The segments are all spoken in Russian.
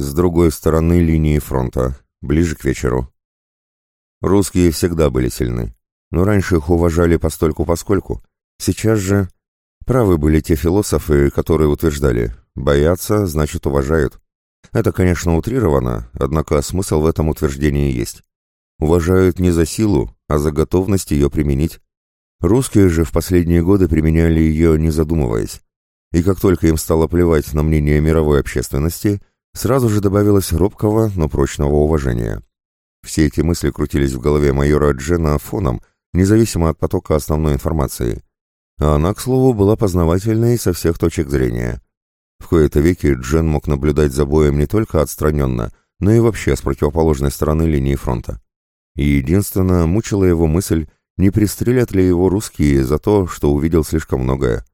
с другой стороны линии фронта, ближе к вечеру. Русские всегда были сильны, но раньше их уважали постольку-поскольку. Сейчас же правы были те философы, которые утверждали «боятся, значит уважают». Это, конечно, утрировано, однако смысл в этом утверждении есть. Уважают не за силу, а за готовность ее применить. Русские же в последние годы применяли ее, не задумываясь. И как только им стало плевать на мнение мировой общественности, сразу же добавилось робкого, но прочного уважения. Все эти мысли крутились в голове майора Джена фоном, независимо от потока основной информации. А она, к слову, была познавательной со всех точек зрения. В кои-то веки Джен мог наблюдать за боем не только отстраненно, но и вообще с противоположной стороны линии фронта. И единственно мучила его мысль, не пристрелят ли его русские за то, что увидел слишком многое.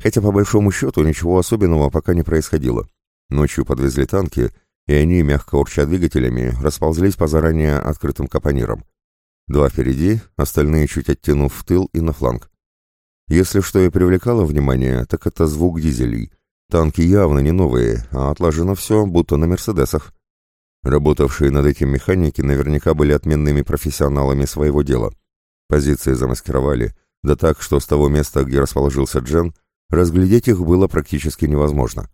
Хотя по большому счету ничего особенного пока не происходило. Ночью подвезли танки, и они, мягко урча двигателями, расползлись по заранее открытым капонирам. Два впереди, остальные чуть оттянув в тыл и на фланг. Если что и привлекало внимание, так это звук дизелей. Танки явно не новые, а отлажено все, будто на «Мерседесах». Работавшие над этим механики наверняка были отменными профессионалами своего дела. Позиции замаскировали, да так, что с того места, где расположился Джен, разглядеть их было практически невозможно.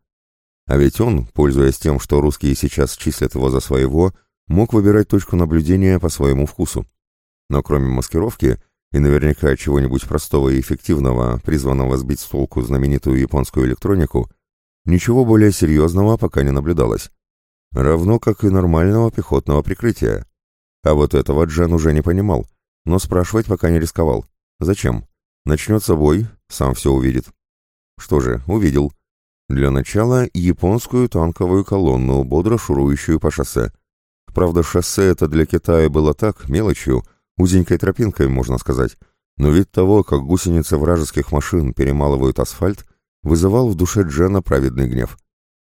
А ведь он, пользуясь тем, что русские сейчас числят его за своего, мог выбирать точку наблюдения по своему вкусу. Но кроме маскировки и наверняка чего-нибудь простого и эффективного, призванного сбить с толку знаменитую японскую электронику, ничего более серьезного пока не наблюдалось. Равно как и нормального пехотного прикрытия. А вот этого Джен уже не понимал, но спрашивать пока не рисковал. Зачем? Начнется бой, сам все увидит. Что же, увидел. Для начала японскую танковую колонну, бодро шурующую по шоссе. Правда, шоссе это для Китая было так, мелочью, узенькой тропинкой, можно сказать. Но вид того, как гусеницы вражеских машин перемалывают асфальт, вызывал в душе Джена праведный гнев.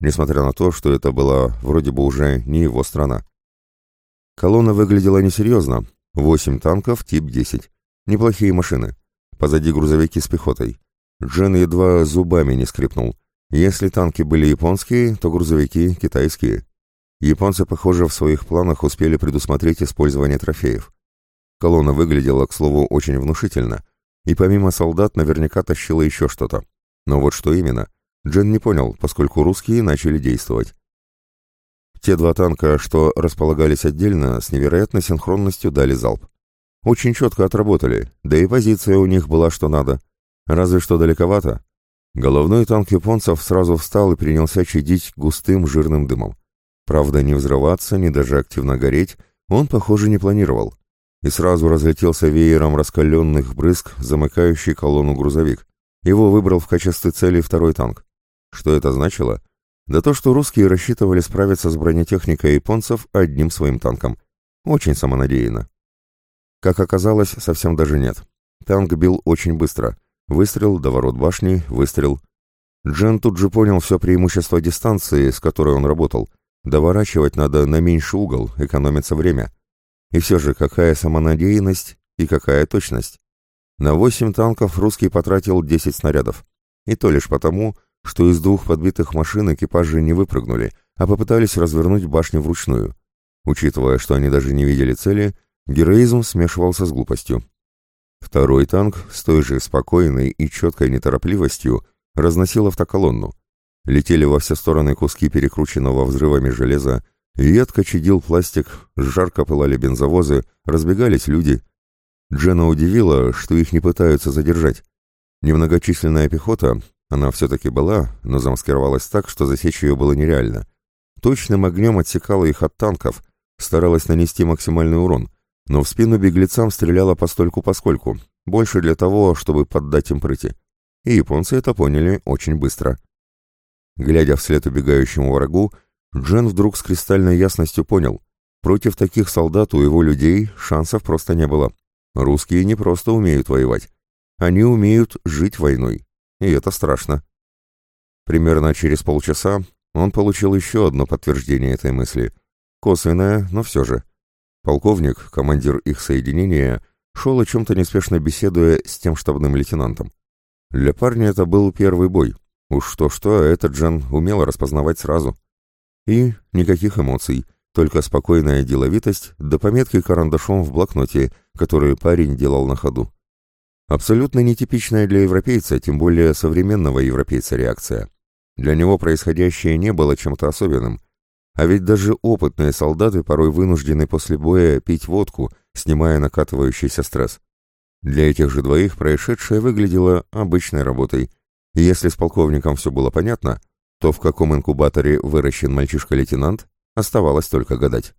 Несмотря на то, что это была вроде бы уже не его страна. Колонна выглядела несерьезно. Восемь танков тип 10. Неплохие машины. Позади грузовики с пехотой. Джен едва зубами не скрипнул. Если танки были японские, то грузовики китайские. Японцы, похоже, в своих планах успели предусмотреть использование трофеев. Колонна выглядела, к слову, очень внушительно, и помимо солдат наверняка тащила еще что-то. Но вот что именно, Джен не понял, поскольку русские начали действовать. Те два танка, что располагались отдельно, с невероятной синхронностью дали залп. Очень четко отработали, да и позиция у них была что надо. Разве что далековато, Головной танк японцев сразу встал и принялся чадить густым жирным дымом. Правда, не взрываться, ни даже активно гореть он, похоже, не планировал. И сразу разлетелся веером раскаленных брызг, замыкающий колонну грузовик. Его выбрал в качестве цели второй танк. Что это значило? Да то, что русские рассчитывали справиться с бронетехникой японцев одним своим танком. Очень самонадеянно. Как оказалось, совсем даже нет. Танк бил очень быстро — Выстрел до ворот башни, выстрел. Джен тут же понял все преимущество дистанции, с которой он работал. Доворачивать надо на меньший угол, экономится время. И все же, какая самонадеянность и какая точность. На восемь танков русский потратил десять снарядов. И то лишь потому, что из двух подбитых машин экипажи не выпрыгнули, а попытались развернуть башню вручную. Учитывая, что они даже не видели цели, героизм смешивался с глупостью. Второй танк с той же спокойной и четкой неторопливостью разносил автоколонну. Летели во все стороны куски перекрученного взрывами железа, едко чадил пластик, жарко пылали бензовозы, разбегались люди. Джена удивила, что их не пытаются задержать. Немногочисленная пехота, она все-таки была, но замаскировалась так, что засечь ее было нереально. Точным огнем отсекала их от танков, старалась нанести максимальный урон, но в спину беглецам стреляла постольку-поскольку, больше для того, чтобы поддать им прыти. И японцы это поняли очень быстро. Глядя вслед убегающему врагу, Джен вдруг с кристальной ясностью понял, против таких солдат у его людей шансов просто не было. Русские не просто умеют воевать, они умеют жить войной, и это страшно. Примерно через полчаса он получил еще одно подтверждение этой мысли. Косвенное, но все же. Полковник, командир их соединения, шел о чем-то неспешно беседуя с тем штабным лейтенантом. Для парня это был первый бой. Уж что-что, этот Джан умел распознавать сразу. И никаких эмоций, только спокойная деловитость да пометки карандашом в блокноте, которые парень делал на ходу. Абсолютно нетипичная для европейца, тем более современного европейца реакция. Для него происходящее не было чем-то особенным, а ведь даже опытные солдаты порой вынуждены после боя пить водку, снимая накатывающийся стресс. Для этих же двоих происшедшее выглядело обычной работой, и если с полковником все было понятно, то в каком инкубаторе выращен мальчишка-лейтенант, оставалось только гадать.